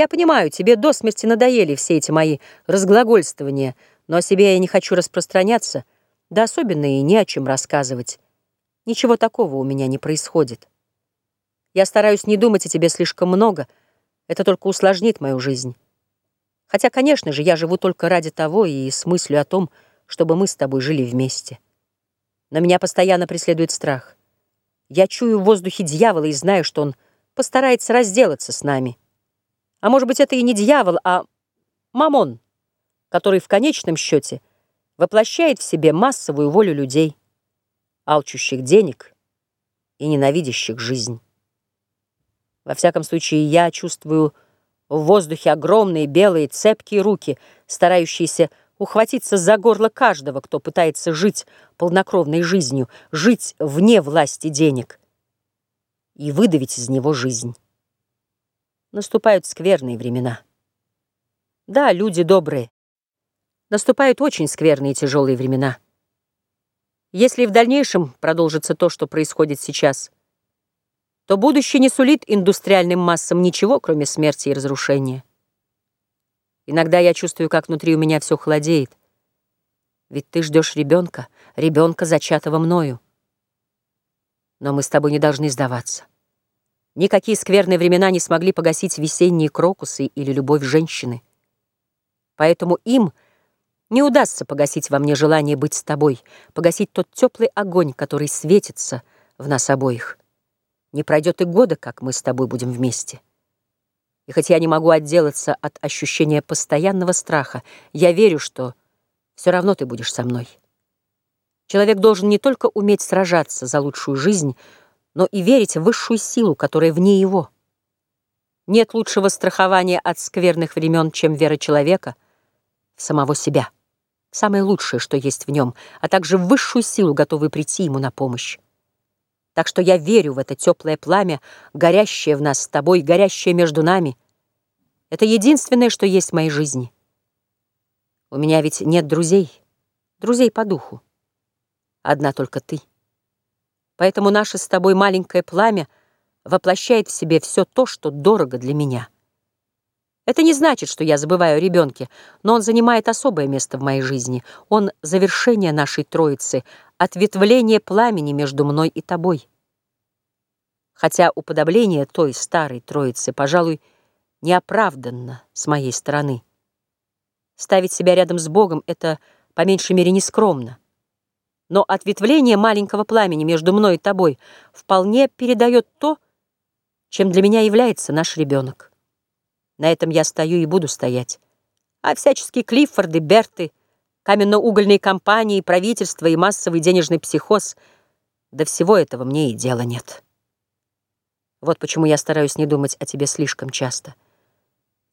Я понимаю, тебе до смерти надоели все эти мои разглагольствования, но о себе я не хочу распространяться, да особенно и не о чем рассказывать. Ничего такого у меня не происходит. Я стараюсь не думать о тебе слишком много, это только усложнит мою жизнь. Хотя, конечно же, я живу только ради того и с мыслью о том, чтобы мы с тобой жили вместе. Но меня постоянно преследует страх. Я чую в воздухе дьявола и знаю, что он постарается разделаться с нами. А может быть, это и не дьявол, а мамон, который в конечном счете воплощает в себе массовую волю людей, алчущих денег и ненавидящих жизнь. Во всяком случае, я чувствую в воздухе огромные белые цепкие руки, старающиеся ухватиться за горло каждого, кто пытается жить полнокровной жизнью, жить вне власти денег и выдавить из него жизнь. Наступают скверные времена. Да, люди добрые. Наступают очень скверные и тяжелые времена. Если в дальнейшем продолжится то, что происходит сейчас, то будущее не сулит индустриальным массам ничего, кроме смерти и разрушения. Иногда я чувствую, как внутри у меня все холодеет. Ведь ты ждешь ребенка, ребенка, зачатого мною. Но мы с тобой не должны сдаваться. Никакие скверные времена не смогли погасить весенние крокусы или любовь женщины. Поэтому им не удастся погасить во мне желание быть с тобой, погасить тот теплый огонь, который светится в нас обоих. Не пройдет и года, как мы с тобой будем вместе. И хоть я не могу отделаться от ощущения постоянного страха, я верю, что все равно ты будешь со мной. Человек должен не только уметь сражаться за лучшую жизнь, но и верить в высшую силу, которая вне его. Нет лучшего страхования от скверных времен, чем вера человека в самого себя, самое лучшее, что есть в нем, а также в высшую силу, готовый прийти ему на помощь. Так что я верю в это теплое пламя, горящее в нас с тобой, горящее между нами. Это единственное, что есть в моей жизни. У меня ведь нет друзей, друзей по духу. Одна только ты. Поэтому наше с тобой маленькое пламя воплощает в себе все то, что дорого для меня. Это не значит, что я забываю о ребенке, но он занимает особое место в моей жизни. Он — завершение нашей троицы, ответвление пламени между мной и тобой. Хотя уподобление той старой троицы, пожалуй, неоправданно с моей стороны. Ставить себя рядом с Богом — это, по меньшей мере, нескромно но ответвление маленького пламени между мной и тобой вполне передает то, чем для меня является наш ребенок. На этом я стою и буду стоять. А всяческие Клиффорды, Берты, каменно-угольные компании, правительство и массовый денежный психоз — до всего этого мне и дела нет. Вот почему я стараюсь не думать о тебе слишком часто.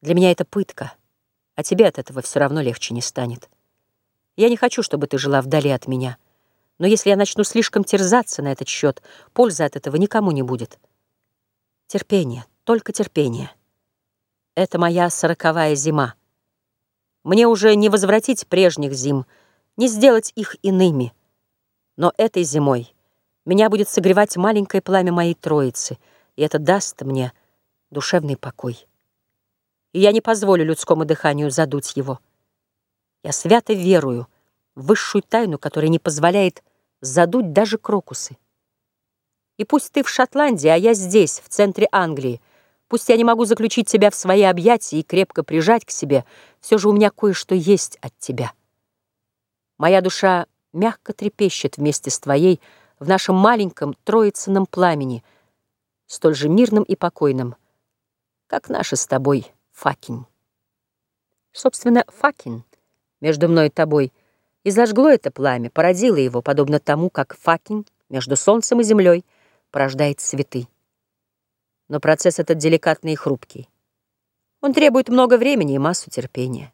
Для меня это пытка, а тебе от этого все равно легче не станет. Я не хочу, чтобы ты жила вдали от меня — но если я начну слишком терзаться на этот счет, пользы от этого никому не будет. Терпение, только терпение. Это моя сороковая зима. Мне уже не возвратить прежних зим, не сделать их иными. Но этой зимой меня будет согревать маленькое пламя моей троицы, и это даст мне душевный покой. И я не позволю людскому дыханию задуть его. Я свято верую высшую тайну, которая не позволяет задуть даже крокусы. И пусть ты в Шотландии, а я здесь, в центре Англии, пусть я не могу заключить тебя в свои объятия и крепко прижать к себе, все же у меня кое-что есть от тебя. Моя душа мягко трепещет вместе с твоей в нашем маленьком троицыном пламени, столь же мирным и покойным, как наша с тобой факинь. Собственно, факин между мной и тобой — и зажгло это пламя, породило его, подобно тому, как факин между солнцем и землей порождает цветы. Но процесс этот деликатный и хрупкий. Он требует много времени и массу терпения.